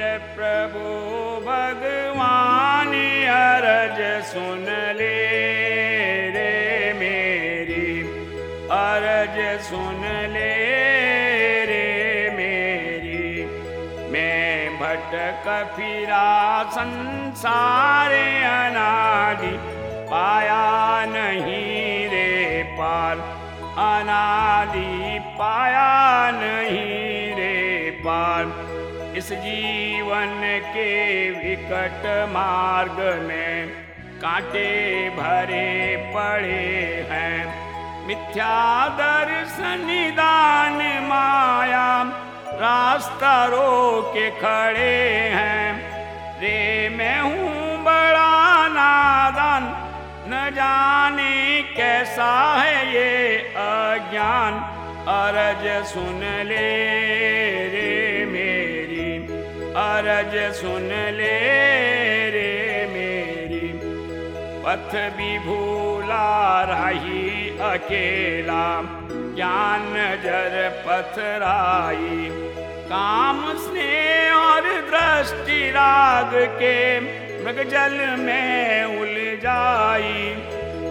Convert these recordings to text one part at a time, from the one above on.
वीर प्रभु भगवान, अरज सुन ले रे मेरी। अरज सुन ले रे मेरी। मैं भटक फिरा संसार अनादि, पाया नहीं रे पार। अनादि पाया नहीं रे पार। इस जीवन के विकट मार्ग में कांटे भरे पड़े हैं। मिथ्या दर्शन, निदान, माया रास्ता रो के खड़े हैं। रे, मैं हूँ बड़ा नादान, न जाने कैसा है ये अज्ञान। अरज सुन ले अरज सुन ले रे मेरी। पथ भी भूला रही अकेला। ज्ञान जर पथराई। काम, स्नेह और दृष्टि राग के मृग जल में उलझाई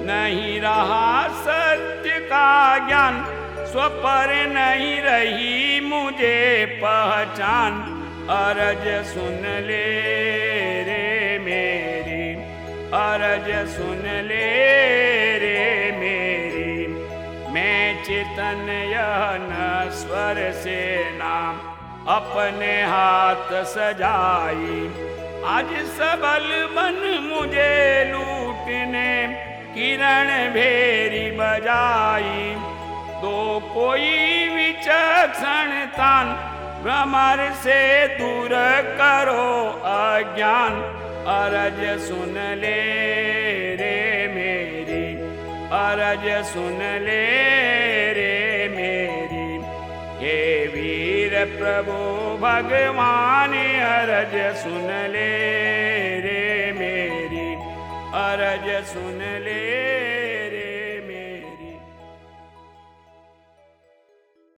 नहीं रहा सत्य का ज्ञान स्वपर नहीं रही मुझे पहचान। अरज सुन ले रे मेरी। अरज सुन ले रे मेरी। मैं चेतन यह न स्वर से नाम अपने हाथ सजाई। आज सबल मन मुझे लूटने किरण भेरी बजाई। तो कोई विचक्षण तान भ्रमर से दूर करो अज्ञान। अरज सुन ले रे मेरी। अरज सुन ले रे मेरी। हे वीर प्रभु भगवान, अरज सुन ले रे मेरी। अरज सुन ले